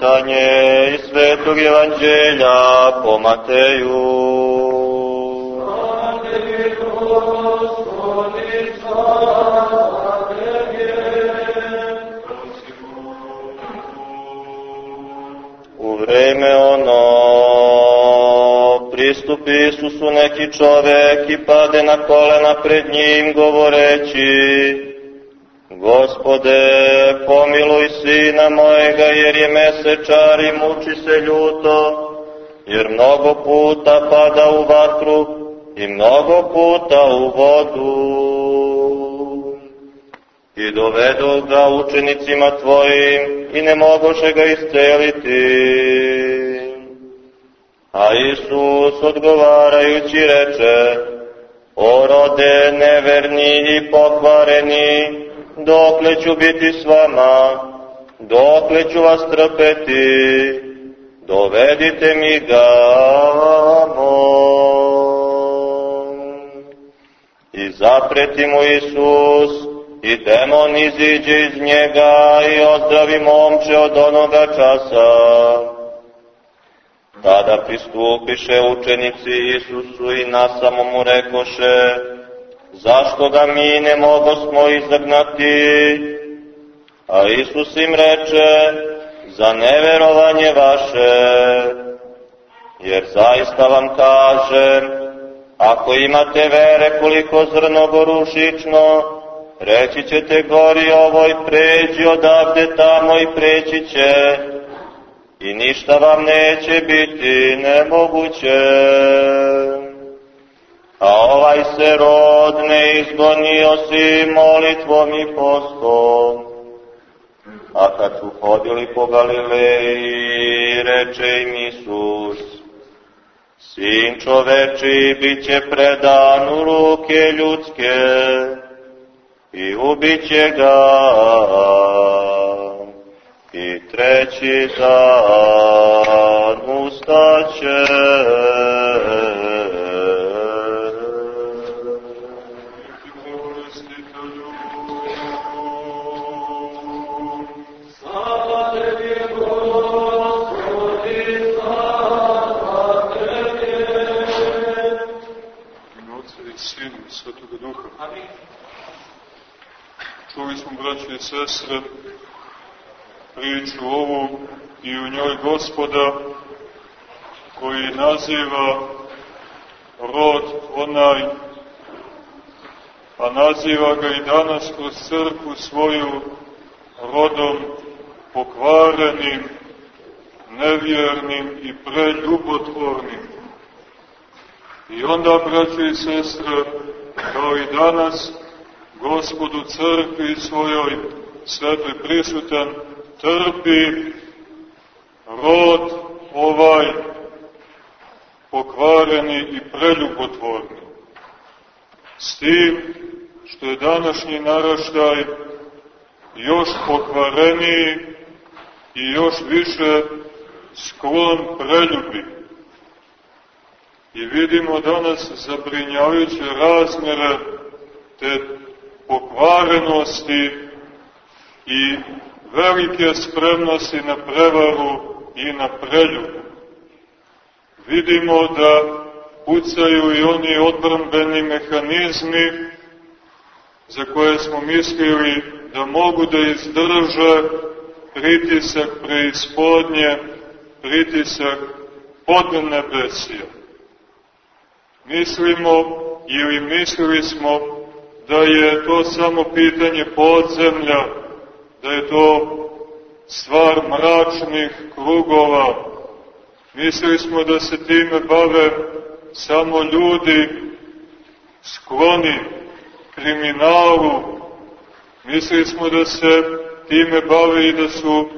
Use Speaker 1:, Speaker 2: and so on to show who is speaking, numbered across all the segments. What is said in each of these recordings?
Speaker 1: Čitanje iz Svetog Evanđelja po Mateju. Vreme ono pristupi Isusu neki čovek i pade na kolena pred njim govoreći Gospode, pomiluj sina mojega, jer je mesečar i muči se ljuto, jer mnogo puta pada u vatru i mnogo puta u vodu. I dovedu ga učenicima tvojim i ne mogoše ga isceliti. A Isus odgovarajući reče, O rode neverni i pokvareni, dokle ću biti s vama, dokle ću vas trpeti, dovedite mi ga I zapreti mu Isus, i demon iziđe iz njega i ozdravi momče od onoga časa. Tada pristupiše učenici Isusu i nasamo mu rekoše, zašto ga mi ne mogo smo izagnati? A Isus im reče, za neverovanje vaše, jer zaista vam kažem, ako imate vere koliko zrno gorušično, reći ćete gori ovoj pređi odavde tamo i preći će, i ništa vam neće biti nemoguće a ovaj se rod ne izgoni osim molitvom i postom. A kad su hodili po Galileji, reče im Isus, Sin čoveči bit će predan u ruke ljudske i ubiće ga i treći dan ustaće.
Speaker 2: Čuli smo, braće i sestre, priču ovu i u njoj gospoda koji naziva rod onaj, a naziva ga i danas kroz crkvu svoju rodom pokvarenim, nevjernim i preljubotvornim. I onda, braće i sestre, kao i danas, gospodu crkvi svojoj svetoj prisutan, trpi rod ovaj pokvareni i preljubotvorni. S tim što je današnji naraštaj još pokvareniji i još više sklon preljubi. I vidimo danas zabrinjavajuće razmere te pokvarenosti i velike spremnosti na prevaru i na preljubu. Vidimo da pucaju i oni odbrambeni mehanizmi za koje smo mislili da mogu da izdrže pritisak preispodnje, pritisak podnebesija. Mislimo ili mislili smo da je to samo pitanje podzemlja, da je to stvar mračnih krugova. Mislili smo da se time bave samo ljudi skloni kriminalu. Mislili smo da se time bave i da su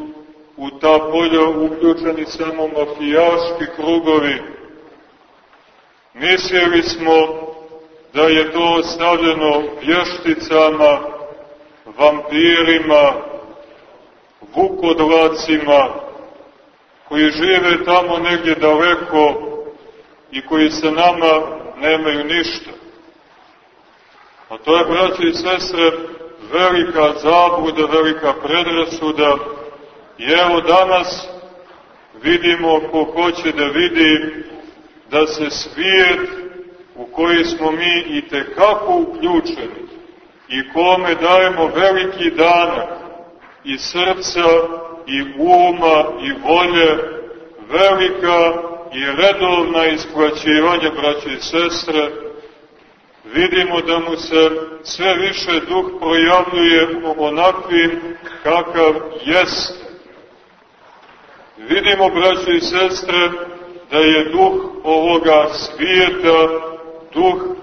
Speaker 2: u ta polja uključeni samo mafijaški krugovi. Mislili smo da je to ostavljeno vješticama, vampirima, vukodlacima, koji žive tamo negdje daleko i koji sa nama nemaju ništa. A to je, braći i sestre, velika zabuda, velika predrasuda. I evo danas vidimo ko hoće da vidi da se svijet u koji smo mi i tekako uključeni i kome dajemo veliki danak i srca i uma i volje, velika i redovna isplaćivanja braće i sestre, vidimo da mu se sve više duh projavljuje onakvim kakav jeste. Vidimo, braće i sestre, da je duh ovoga svijeta, duh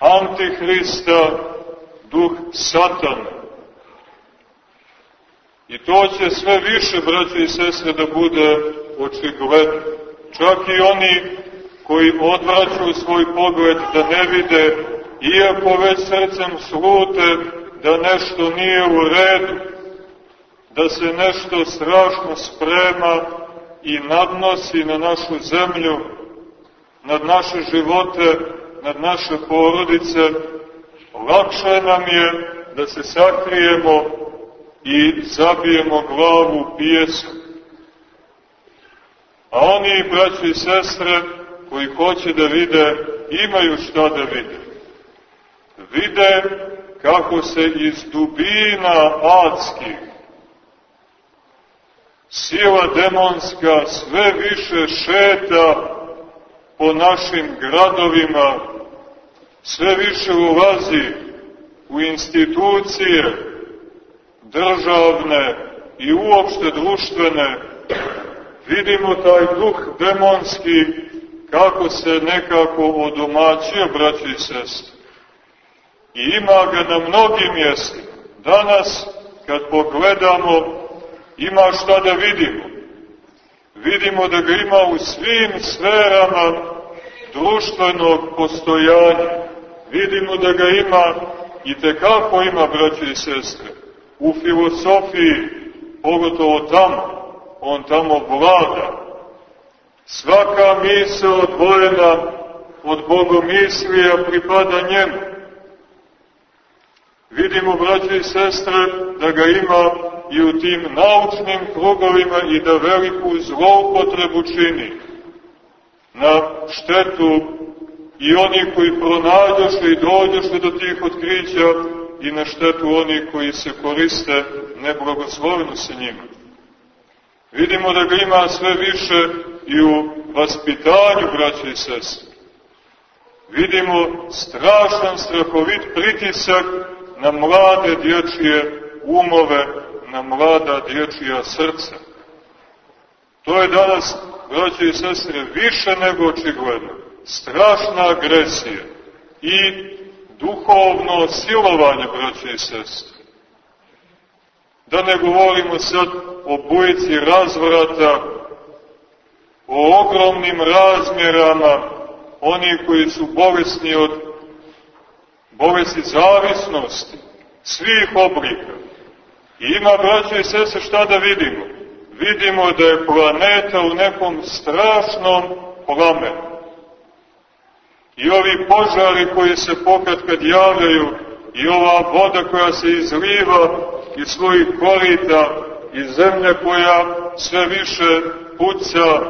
Speaker 2: Antihrista, duh Satana. I to će sve više, braće i sestre, da bude očigledno. Čak i oni koji odvraćaju svoj pogled da ne vide, iako već srcem slute da nešto nije u redu, da se nešto strašno sprema i nadnosi na našu zemlju, nad naše živote, nad naše porodice, lakše nam je da se sakrijemo i zabijemo glavu u pijesak. A oni, braći i sestre, koji hoće da vide, imaju šta da vide. Vide kako se iz dubina adskih sila demonska sve više šeta po našim gradovima, sve više ulazi u institucije državne i uopšte društvene, vidimo taj duh demonski kako se nekako odomaćio, braći i sestri. I ima ga na mnogim mjestima. Danas, kad pogledamo, ima šta da vidimo. Vidimo da ga ima u svim sferama društvenog postojanja. Vidimo da ga ima i tekako ima, braći i sestre. U filosofiji, pogotovo tamo, on tamo vlada. Svaka misa odvojena od bogomislija pripada njemu. Vidimo, braći i sestre, da ga ima i u tim naučnim krugovima i da veliku zloupotrebu čini na štetu i oni koji pronađoše i dođoše do tih otkrića i na štetu oni koji se koriste neblagosloveno sa njima. Vidimo da ga ima sve više i u vaspitanju, braće i sestre. Vidimo strašan, strahovit pritisak na mlade dječje umove, na mlada dječja srca. To je danas, braće i sestre, više nego očigledno. Strašna agresija i duhovno silovanje, braće i sestre. Da ne govorimo sad o bujici razvrata, o ogromnim razmjerama, oni koji su bolesni od bolesti zavisnosti, svih oblika. I ima, braće i sese, šta da vidimo? Vidimo da je planeta u nekom strašnom plamenu. I ovi požari koji se pokad kad javljaju, i ova voda koja se izliva iz svojih korita, i zemlje koja sve više puca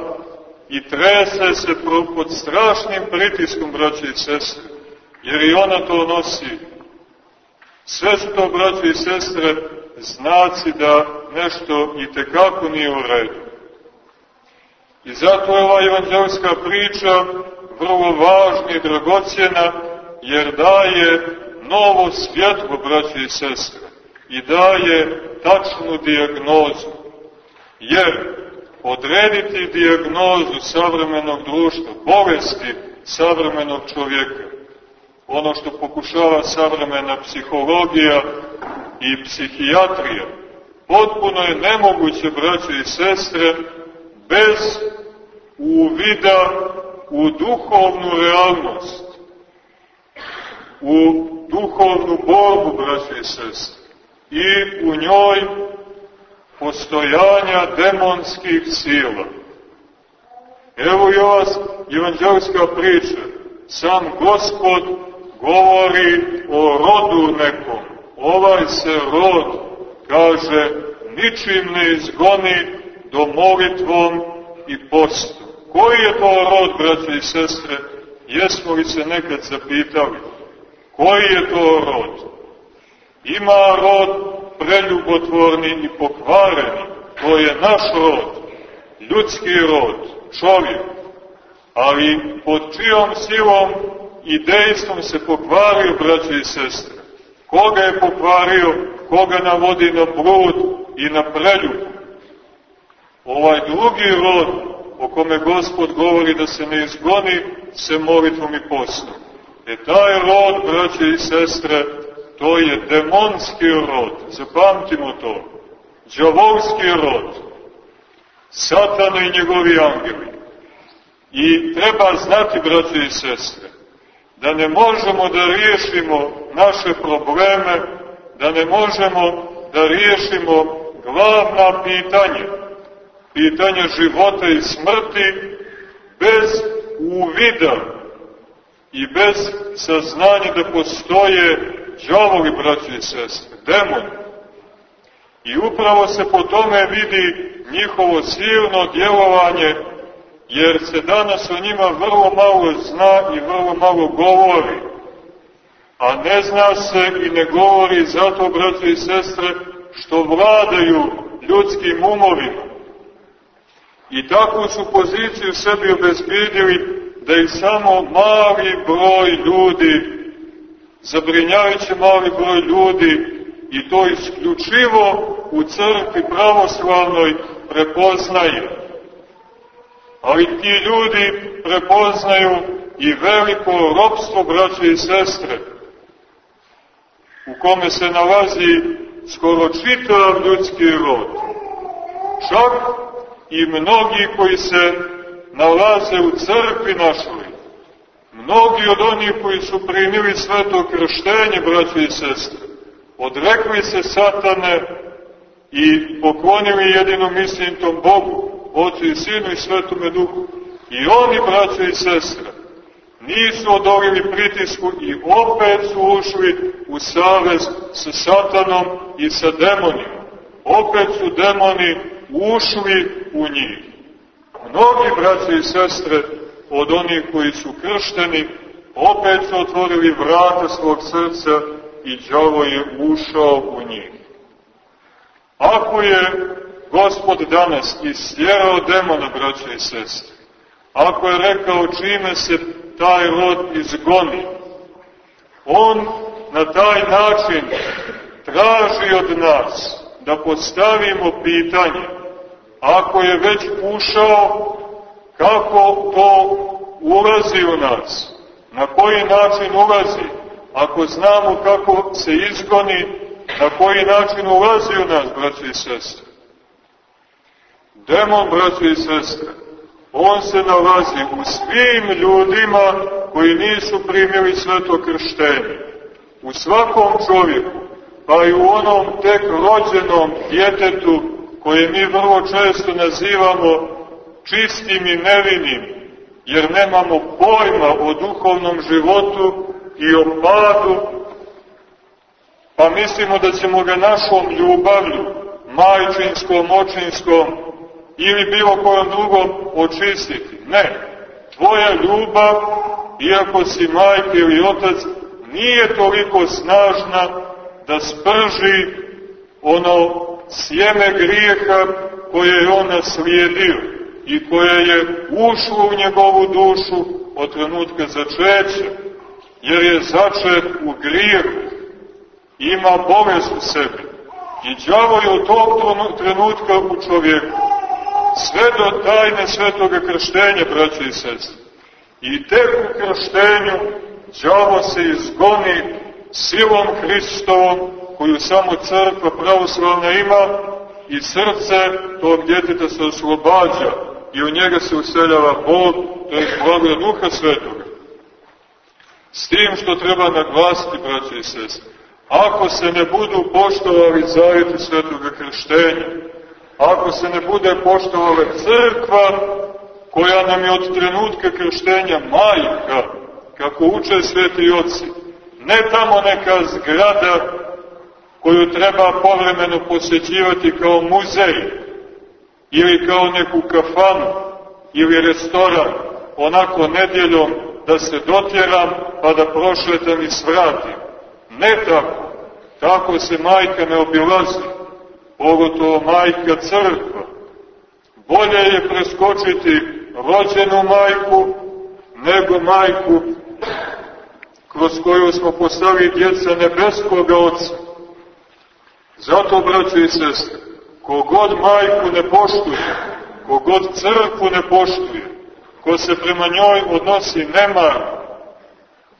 Speaker 2: i trese se pod strašnim pritiskom, braće i sestre, jer i ona to nosi. Sve su to, braće i sestre, znaci da nešto i tekako nije u redu. I zato je ova evanđelska priča vrlo važna i dragocjena, jer daje novo svjetlo, braće i sestre, i daje tačnu dijagnozu. Jer odrediti dijagnozu savremenog društva, bolesti savremenog čovjeka, ono što pokušava savremena psihologija i psihijatrija, potpuno je nemoguće, braće i sestre, bez uvida u duhovnu realnost, u duhovnu borbu, braće i sestre, i u njoj postojanja demonskih sila. Evo i ova evanđelska priča. Sam gospod govori o rodu nekom. Ovaj se rod, kaže, ničim ne izgoni, do molitvom i postom. Koji je to rod, braće i sestre? Jesmo li se nekad zapitali? Koji je to rod? Ima rod preljubotvorni i pokvareni. To je naš rod, ljudski rod, čovjek. Ali pod čijom silom i dejstvom se pokvario, braće i sestre? Koga je pokvario? Koga navodi na blud i na preljub? Ovaj drugi rod o kome Gospod govori da se ne izgoni se molitvom i postom. E taj rod, braće i sestre, to je demonski rod, zapamtimo to, džavolski rod, satana i njegovi angeli. I treba znati, braće i sestre, da ne možemo da riješimo naše probleme, da ne možemo da riješimo glavna pitanja, pitanja života i smrti, bez uvida i bez saznanja da postoje džavovi, braći i sestre, demoni. I upravo se po tome vidi njihovo silno djelovanje, jer se danas o njima vrlo malo zna i vrlo malo govori. A ne zna se i ne govori zato, braći i sestre, što vladaju ljudskim umovima. I takvu su poziciju sebi obezbedili da ih samo mali broj ljudi, zabrinjavajući mali broj ljudi, i to isključivo u crkvi pravoslavnoj prepoznaje. Ali ti ljudi prepoznaju i veliko ropstvo, braće i sestre, u kome se nalazi skoro čitav ljudski rod. Čak i mnogi koji se nalaze u crkvi našoj. Mnogi od onih koji su primili sveto krštenje, braće i sestre, odrekli se satane i poklonili jedinom istinitom Bogu, Otcu i Sinu i Svetome Duhu. I oni, braće i sestre, nisu odolili pritisku i opet su ušli u savez sa satanom i sa demonima. Opet su demoni ušli u njih. Mnogi braće i sestre od onih koji su kršteni opet su otvorili vrata svog srca i đavo je ušao u njih. Ako je Gospod danas istjerao demona, braće i sestre, ako je rekao čime se taj rod izgoni, on na taj način traži od nas da postavimo pitanje ako je već ušao, kako to ulazi u nas? Na koji način ulazi? Ako znamo kako se izgoni, na koji način ulazi u nas, braći i sestre? Demon, braći i sestre, on se nalazi u svim ljudima koji nisu primili sveto krštenje. U svakom čovjeku, pa i u onom tek rođenom djetetu koje mi vrlo često nazivamo čistim i nevinim, jer nemamo pojma o duhovnom životu i o padu, pa mislimo da ćemo ga našom ljubavlju, majčinskom, očinskom ili bilo kojom drugom očistiti. Ne, tvoja ljubav, iako si majka ili otac, nije toliko snažna da sprži ono sjeme grijeha koje je on naslijedio i koje je ušlo u njegovu dušu od trenutka začeća, jer je začet u grijehu, ima bolest u sebi. I džavo je od tog trenutka u čovjeku. Sve do tajne svetoga krštenja, braće i sestre. I tek u krštenju džavo se izgoni silom Hristovom koju samo crkva pravoslavna ima i srce tog djeteta se oslobađa i u njega se useljava Bog, to je blagoda Duha Svetoga. S tim što treba naglasiti, braće i sestre, ako se ne budu poštovali zavjeti svetoga krštenja, ako se ne bude poštovala crkva koja nam je od trenutka krštenja majka, kako uče sveti oci, ne tamo neka zgrada koju treba povremeno posjećivati kao muzej, ili kao neku kafanu ili restoran, onako nedjeljom da se dotjeram pa da prošetam i svratim. Ne tako. Tako se majka ne obilazi, pogotovo majka crkva. Bolje je preskočiti rođenu majku nego majku kroz koju smo postali djeca nebeskog oca. Zato, braćo i sestre, kogod majku ne poštuje, kogod crkvu ne poštuje, ko se prema njoj odnosi nemarno,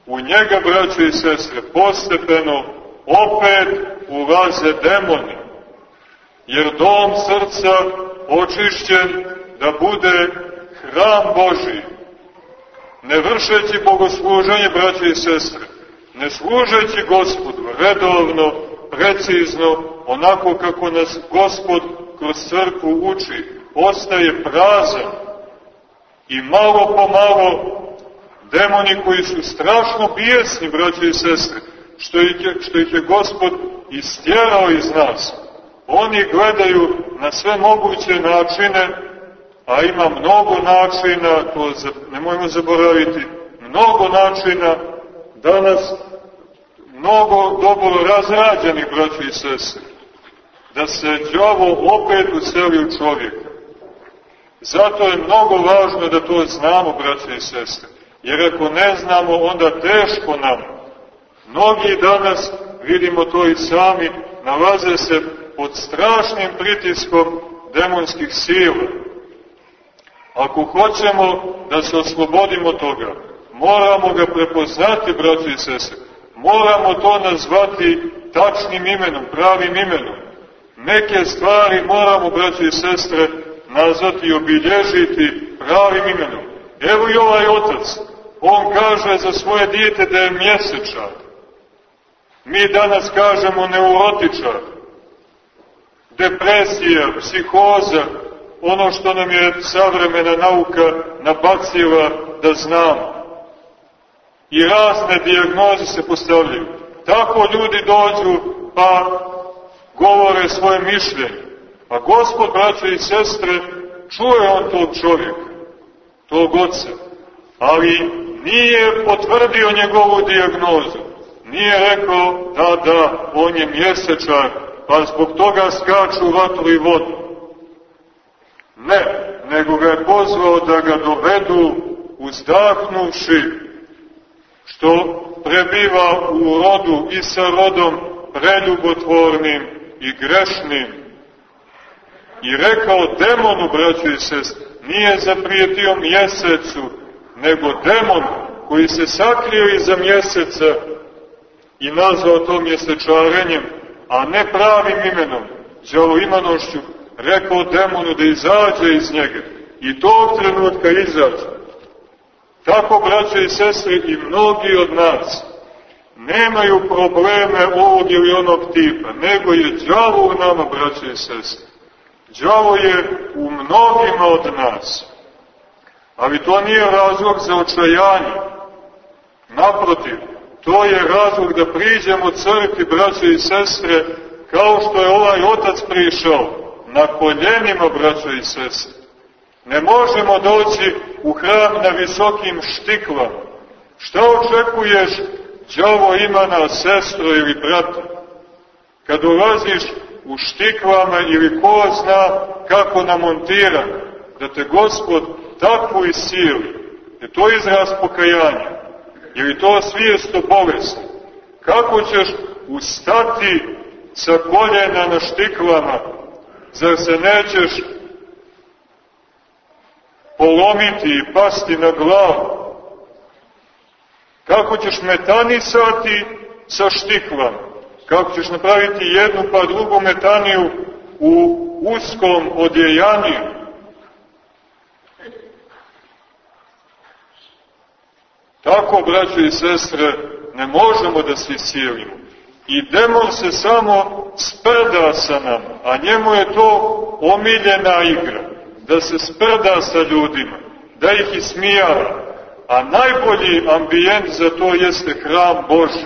Speaker 2: u njega, braćo i sestre, postepeno opet ulaze demoni, jer dom srca očišćen da bude hram Boži, ne vršeći bogosluženje, braće i sestre, ne služeći gospodu redovno, precizno, onako kako nas gospod kroz crkvu uči, ostaje prazan. I malo po malo demoni koji su strašno bijesni, braće i sestre, što ih je, što ih je gospod istjerao iz nas, oni gledaju na sve moguće načine a ima mnogo načina, to nemojmo zaboraviti, mnogo načina danas mnogo dobro razrađenih braća i sese, da se džavo opet useli u čovjeka. Zato je mnogo važno da to znamo, braće i sestre, jer ako ne znamo, onda teško nam. Mnogi danas, vidimo to i sami, nalaze se pod strašnim pritiskom demonskih sila Ako hoćemo da se oslobodimo toga, moramo ga prepoznati, braći i sese. Moramo to nazvati tačnim imenom, pravim imenom. Neke stvari moramo, braći i sestre, nazvati i obilježiti pravim imenom. Evo i ovaj otac, on kaže za svoje dijete da je mjesečar. Mi danas kažemo neurotičar, depresija, psihoza, ono što nam je savremena nauka nabacila da znamo. I razne dijagnoze se postavljaju. Tako ljudi dođu pa govore svoje mišljenje. A gospod, braće i sestre, čuje on tog čovjeka, tog oca, ali nije potvrdio njegovu dijagnozu. Nije rekao, da, da, on je mjesečar, pa zbog toga skaču vatru i vodu. Ne, nego ga je pozvao da ga dovedu uzdahnuši, što prebiva u rodu i sa rodom preljubotvornim i grešnim. I rekao demonu, braćo i sest, nije zaprijetio mjesecu, nego demon koji se sakrio iza mjeseca i nazvao to mjesečarenjem, a ne pravim imenom, djavo imanošću, rekao demonu da izađe iz njega. I tog trenutka izađe. Tako, braće i sestre, i mnogi od nas nemaju probleme ovog ili onog tipa, nego je džavo u nama, braće i sestre. Džavo je u mnogima od nas. Ali to nije razlog za očajanje. Naprotiv, to je razlog da priđemo crkvi, braće i sestre, kao što je ovaj otac prišao na koljenima, braćo i sestre. Ne možemo doći u hram na visokim štiklama. Šta očekuješ, džavo ima na sestro ili brata? Kad ulaziš u štiklama ili ko zna kako namontira, da te gospod tako isili, je to izraz pokajanja, ili to svijesto bolesti. Kako ćeš ustati sa koljena na štiklama Zar se nećeš polomiti i pasti na glavu? Kako ćeš metanisati sa štiklama? Kako ćeš napraviti jednu pa drugu metaniju u uskom odjejanju? Tako, braće i sestre, ne možemo da se silimo. I demon se samo sprda sa nama, a njemu je to omiljena igra, da se sprda sa ljudima, da ih ismijava. A najbolji ambijent za to jeste hram Boži,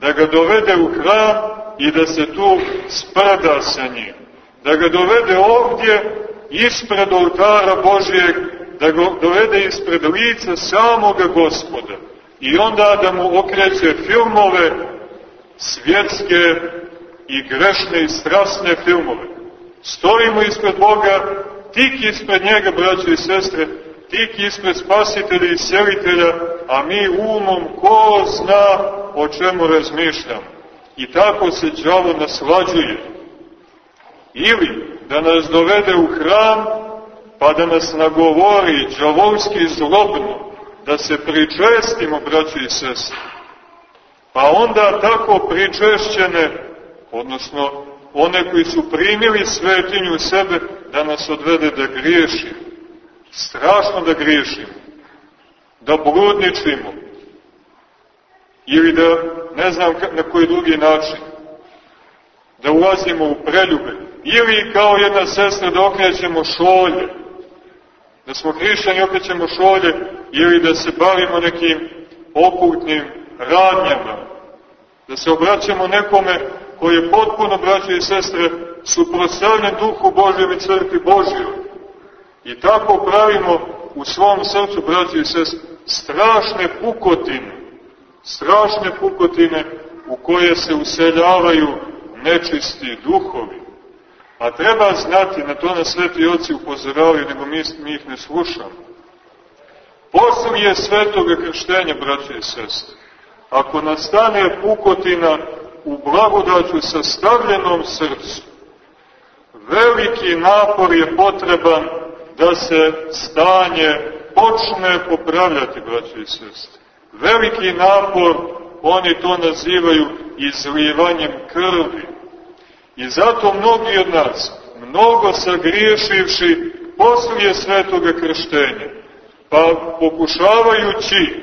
Speaker 2: da ga dovede u hram i da se tu sprda sa njim. Da ga dovede ovdje ispred oltara Božijeg, da ga dovede ispred lica samoga gospoda i onda da mu okreće filmove svjetske i grešne i strasne filmove. Stojimo ispred Boga, tik ispred njega, braće i sestre, tik ispred spasitelja i sjelitelja, a mi umom ko zna o čemu razmišljamo. I tako se džavo naslađuje. Ili da nas dovede u hram, pa da nas nagovori džavolski zlobno, da se pričestimo, braći i sestre. Pa onda tako pričešćene, odnosno one koji su primili svetinju sebe, da nas odvede da griješimo. Strašno da griješimo. Da bludničimo. Ili da, ne znam na koji drugi način, da ulazimo u preljube. Ili kao jedna sestra da okrećemo šolje. Da smo hrišćani okrećemo šolje ili da se bavimo nekim okultnim radnjama. Da se obraćamo nekome koji je potpuno, braće i sestre, suprostavljen duhu Božjem i crkvi Božjoj. I tako pravimo u svom srcu, braće i sestre, strašne pukotine, strašne pukotine u koje se useljavaju nečisti duhovi. A treba znati, na to nas sveti oci upozoravaju, nego mi, mi ih ne slušamo. Poslije svetoga krštenja, braće i sestre, ako nastane pukotina u blagodaću sa stavljenom srcu, veliki napor je potreban da se stanje počne popravljati, braće i sestre. Veliki napor, oni to nazivaju izlivanjem krvi. I zato mnogi od nas, mnogo sagriješivši poslije svetoga krštenja, pa pokušavajući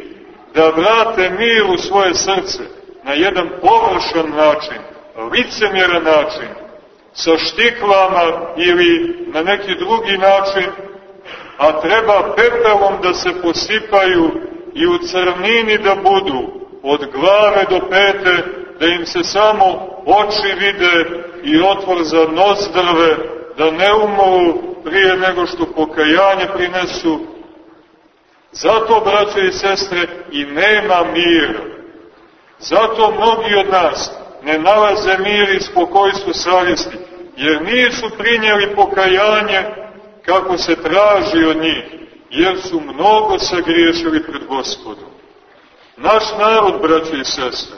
Speaker 2: da vrate mir u svoje srce na jedan površan način, licemjeran način, sa štiklama ili na neki drugi način, a treba pepelom da se posipaju i u crnini da budu od glave do pete, da im se samo oči vide i otvor za nozdrve, da ne umoru prije nego što pokajanje prinesu. Zato, braće i sestre, i nema mira. Zato mnogi od nas ne nalaze mir i spokojstvo savjesti, jer nisu prinjeli pokajanje kako se traži od njih, jer su mnogo sagriješili pred gospodom. Naš narod, braće i sestre,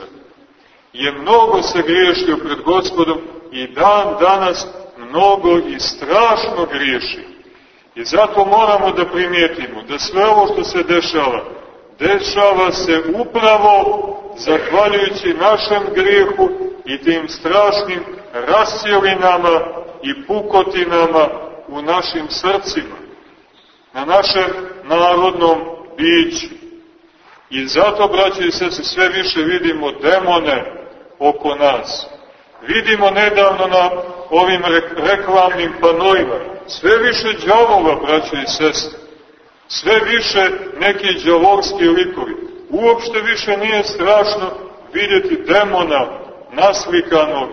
Speaker 2: je mnogo sagriješio pred gospodom i dan danas mnogo i strašno griješi. I zato moramo da primijetimo da sve ovo što se dešava, dešava se upravo zahvaljujući našem grijehu i tim strašnim rasjelinama i pukotinama u našim srcima, na našem narodnom biću. I zato, braći i sve više vidimo demone oko nas. Vidimo nedavno na ovim reklamnim panojima sve više džavova, braće i sestre. Sve više neki džavorski likovi. Uopšte više nije strašno vidjeti demona naslikanog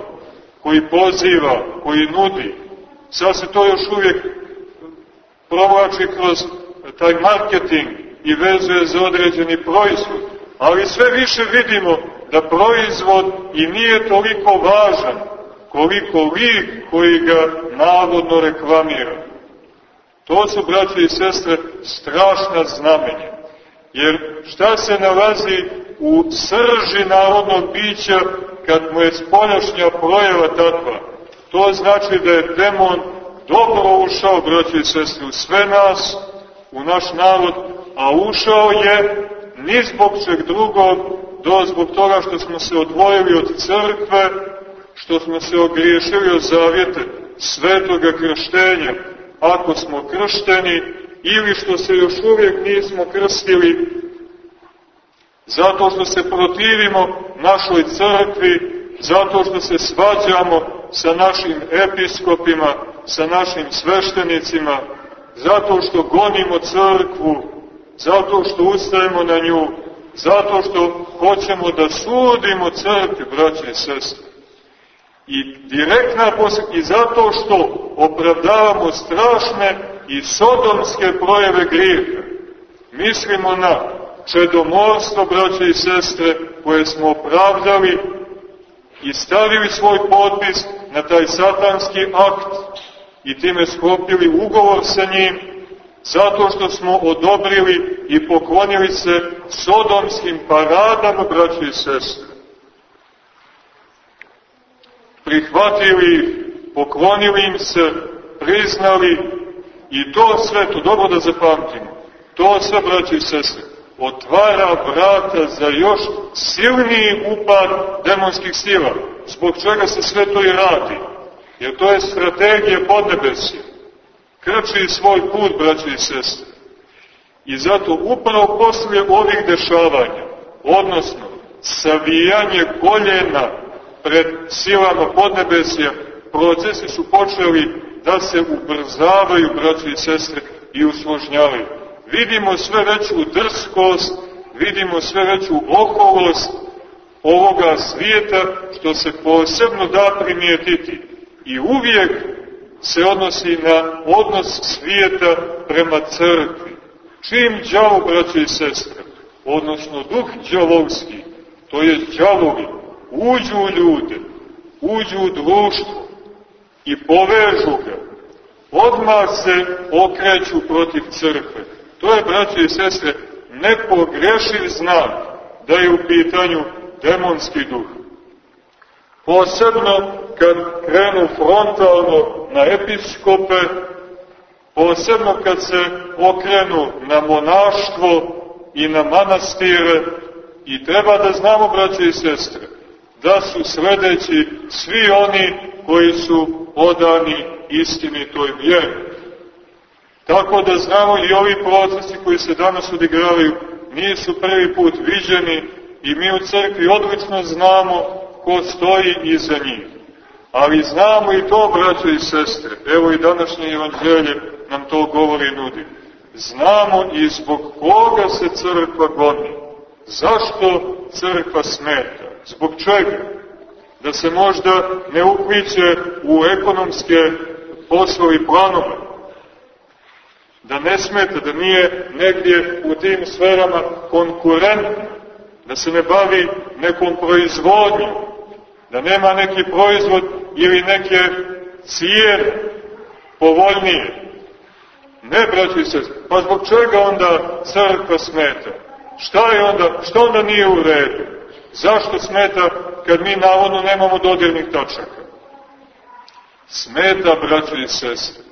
Speaker 2: koji poziva, koji nudi. Sad se to još uvijek provlači kroz taj marketing i vezuje za određeni proizvod. Ali sve više vidimo da proizvod i nije toliko važan koliko lik koji ga navodno reklamira. To su, braće i sestre, strašna znamenja. Jer šta se nalazi u srži narodnog bića kad mu je spoljašnja projeva takva? To znači da je demon dobro ušao, braće i sestre, u sve nas, u naš narod, a ušao je ni zbog čeg drugog, do zbog toga što smo se odvojili od crkve, što smo se ogriješili od zavjete svetoga krštenja, ako smo kršteni, ili što se još uvijek nismo krstili, zato što se protivimo našoj crkvi, zato što se svađamo sa našim episkopima, sa našim sveštenicima, zato što gonimo crkvu, zato što ustajemo na nju, zato što hoćemo da sudimo crkvi, braće i sestre. I direktna posljedica, i zato što opravdavamo strašne i sodomske projeve grijeha. Mislimo na čedomorstvo, braće i sestre, koje smo opravdali i stavili svoj potpis na taj satanski akt i time sklopili ugovor sa njim, zato što smo odobrili i poklonili se sodomskim paradama, braće i sestre. Prihvatili ih, poklonili im se, priznali i to sve, to dobro da zapamtimo, to sve, braće i sestre, otvara vrata za još silniji upad demonskih sila, zbog čega se sve to i radi. Jer to je strategija podnebesija. Krči svoj put, braći i sestre. I zato upravo poslije ovih dešavanja, odnosno savijanje koljena pred silama podnebesija, procesi su počeli da se ubrzavaju, braći i sestre, i usložnjavaju. Vidimo sve veću drskost, vidimo sve veću oholost ovoga svijeta, što se posebno da primijetiti. I uvijek se odnosi na odnos svijeta prema crkvi. Čim džavo, braće i sestre, odnosno duh džalovski, to je džavovi, uđu u ljude, uđu u društvo i povežu ga, odmah se okreću protiv crkve. To je, braće i sestre, nepogrešiv znak da je u pitanju demonski duh. Posebno kad krenu frontalno na episkope, posebno kad se okrenu na monaštvo i na manastire, i treba da znamo, braće i sestre, da su sledeći svi oni koji su odani istini toj vjeri. Tako da znamo i ovi procesi koji se danas odigravaju nisu prvi put viđeni i mi u crkvi odlično znamo ko stoji iza njih. Ali znamo i to, braće i sestre, evo i današnje evanđelje nam to govori i nudi. Znamo i zbog koga se crkva goni. Zašto crkva smeta? Zbog čega? Da se možda ne ukliče u ekonomske poslovi planove. Da ne smeta, da nije negdje u tim sferama konkurentna. Da se ne bavi nekom proizvodnjom. Da nema neki proizvod ili neke cijene povoljnije. Ne, braći se, pa zbog čega onda crkva smeta? Šta je onda, šta onda nije u redu? Zašto smeta kad mi navodno nemamo dodirnih tačaka? Smeta, braći i sestre,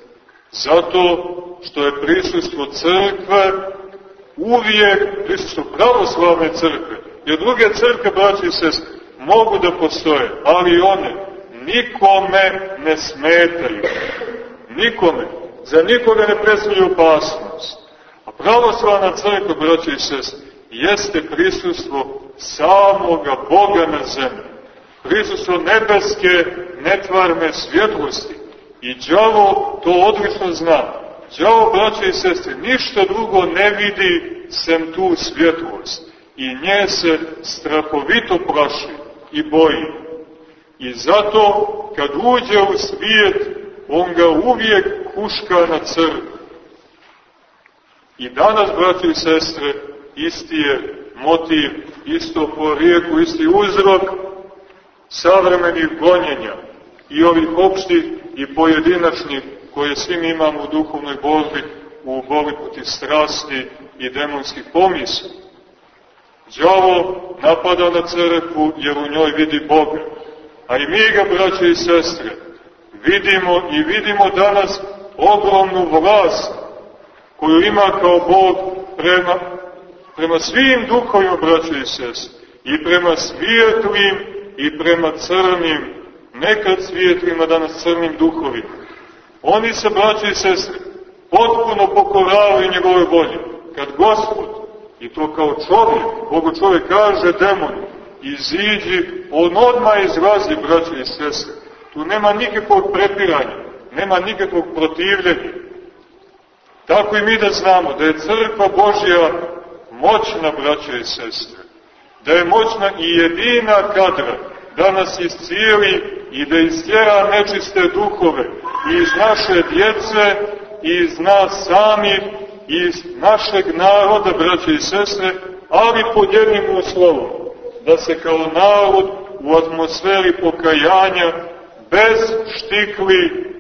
Speaker 2: zato što je prisustvo crkve uvijek prisustvo pravoslavne crkve. Jer druge crkve, braći i sestre, mogu da postoje, ali one nikome ne smetaju. Nikome. Za nikoga ne predstavljaju opasnost. A pravoslavna crkva, braći i sestre, jeste prisustvo samoga Boga na zemlji. Prisustvo nebeske, netvarne svjetlosti. I đavo to odlično zna. Đavo, braće i sestre, ništa drugo ne vidi sem tu svjetlost. I nje se strahovito praši i boji. I zato, kad uđe u svijet, on ga uvijek kuška na crkvu. I danas, braći i sestre, isti je motiv, isto porijeku, isti uzrok savremenih gonjenja i ovih opštih i pojedinačnih koje svi mi imamo u duhovnoj borbi, u borbi protiv strasti i demonskih pomisla. Đavo napada na crkvu jer u njoj vidi Boga. A i mi ga, braće i sestre, vidimo i vidimo danas ogromnu vlast koju ima kao Bog prema, prema svim duhovima, braće i sestre, i prema svijetlim i prema crnim, nekad svijetlima, danas crnim duhovima. Oni se, braće i sestre, potpuno pokoravaju njegove volje. Kad Gospod, i to kao čovjek, Bogu čovjek kaže demonu, iziđi, on odmah izrazi, braće i sestre. Tu nema nikakvog prepiranja, nema nikakvog protivljenja. Tako i mi da znamo da je crkva Božja moćna, braće i sestre. Da je moćna i jedina kadra da nas iscijeli i da istjera nečiste duhove iz naše djece, iz nas samih, iz našeg naroda, braće i sestre, ali pod jednim uslovom, da se kao narod u atmosferi pokajanja, bez štikli,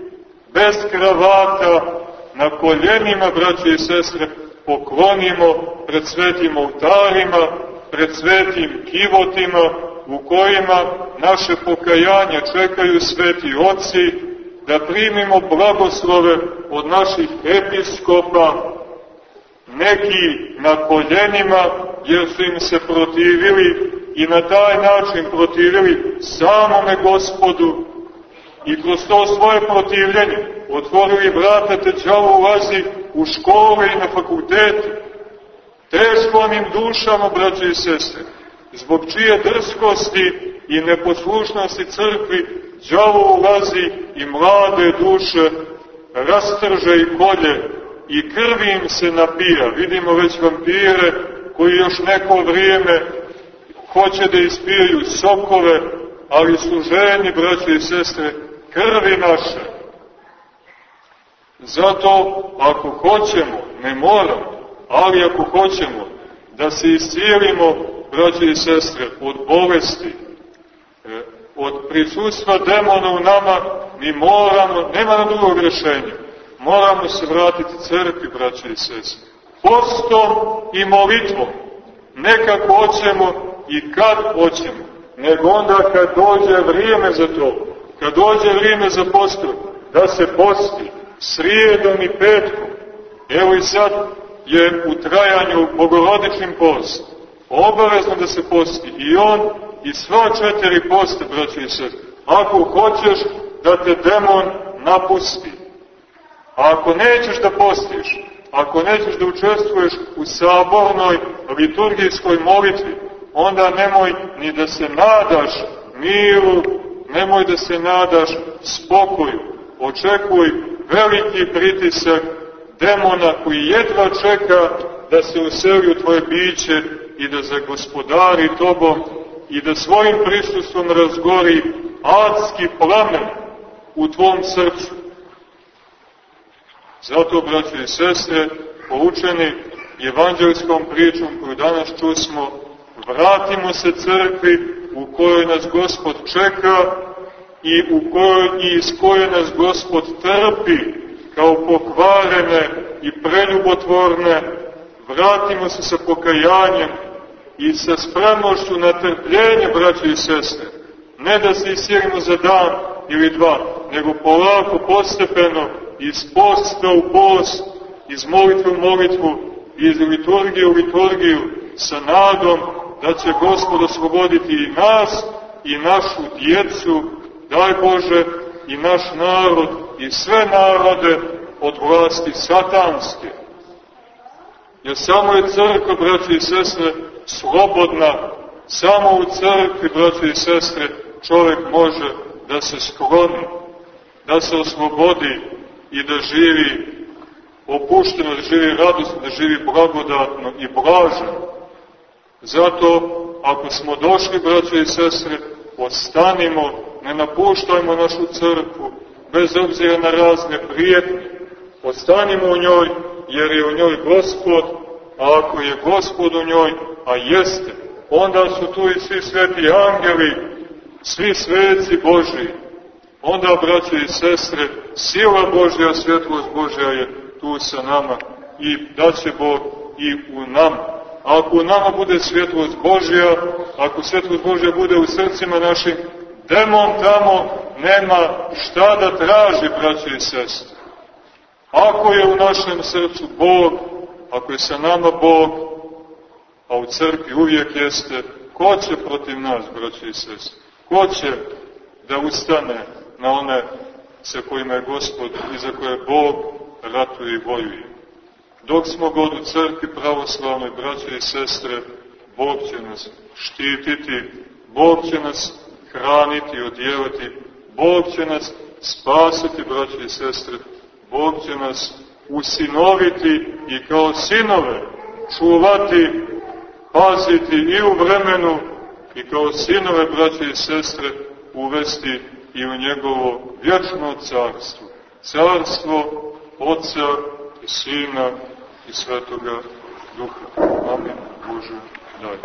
Speaker 2: bez kravata, na koljenima, braće i sestre, poklonimo pred svetim oltarima, pred svetim kivotima, u kojima naše pokajanje čekaju sveti oci, da primimo blagoslove od naših episkopa, neki na koljenima, jer su im se protivili i na taj način protivili samome gospodu i kroz to svoje protivljenje otvorili vrata te džavo ulazi u škole i na fakultete. Teško im dušama, braće i sestre, zbog čije drskosti i neposlušnosti crkvi džavo ulazi i mlade duše rastrže i kolje i krvi im se napija. Vidimo već vampire koji još neko vrijeme hoće da ispijaju sokove, ali su ženi, braće i sestre, krvi naše. Zato, ako hoćemo, ne moramo, ali ako hoćemo da se iscijelimo, braće i sestre, od bolesti, e, od prisustva demona u nama, mi moramo, nema na drugog rešenja, moramo se vratiti crkvi, braće i sestre, postom i molitvom, ne kako hoćemo i kad hoćemo, nego onda kad dođe vrijeme za to, kad dođe vrijeme za postu, da se posti srijedom i petkom. Evo i sad je u trajanju bogorodičnim post. Obavezno da se posti. I on i sva četiri poste, braći i sest. Ako hoćeš da te demon napusti, a ako nećeš da postiš, ako nećeš da učestvuješ u sabornoj liturgijskoj molitvi, onda nemoj ni da se nadaš miru, nemoj da se nadaš spokoju. Očekuj veliki pritisak demona koji jedva čeka da se useli u tvoje biće i da zagospodari tobom i da svojim prisustvom razgori adski plamen u tvom srcu. Zato, braće i sestre, poučeni evanđelskom pričom koju danas čusmo, vratimo se crkvi u kojoj nas Gospod čeka i u kojoj i iz koje nas Gospod trpi kao pokvarene i preljubotvorne, vratimo se sa pokajanjem i sa spremnošću na trpljenje, braće i sestre. Ne da se isirimo za dan ili dva, nego polako, postepeno, iz posta u post, iz molitve u molitvu, iz liturgije u liturgiju, sa nadom da će Gospod osloboditi i nas i našu djecu, daj Bože, i naš narod i sve narode od vlasti satanske. Jer samo je crkva, braći i sestre, slobodna, samo u crkvi, braći i sestre, čovjek može da se skloni, da se oslobodi i da živi opušteno, da živi radosno, da živi blagodatno i blaženo. Zato, ako smo došli, braće i sestre, ostanimo, ne napuštajmo našu crkvu, bez obzira na razne prijetnje. Ostanimo u njoj, jer je u njoj Gospod, a ako je Gospod u njoj, a jeste, onda su tu i svi sveti angeli, svi sveci Boži. Onda, braće i sestre, sila Božja, svjetlost Božja je tu sa nama i daće Bog i u nama ako u nama bude svjetlost Božja, ako svjetlost Božja bude u srcima našim, demon tamo nema šta da traži, braće i sestre. Ako je u našem srcu Bog, ako je sa nama Bog, a u crkvi uvijek jeste, ko će protiv nas, braće i sestre? Ko će da ustane na one sa kojima je Gospod i za koje Bog ratuje i vojuje? Dok smo god u crkvi pravoslavnoj, braće i sestre, Bog će nas štititi, Bog će nas hraniti, odjevati, Bog će nas spasiti, braće i sestre, Bog će nas usinoviti i kao sinove čuvati, paziti i u vremenu i kao sinove, braće i sestre, uvesti i u njegovo vječno carstvo. Carstvo Otca i Sina i Svetoga Duha. Amin. Bože, daj.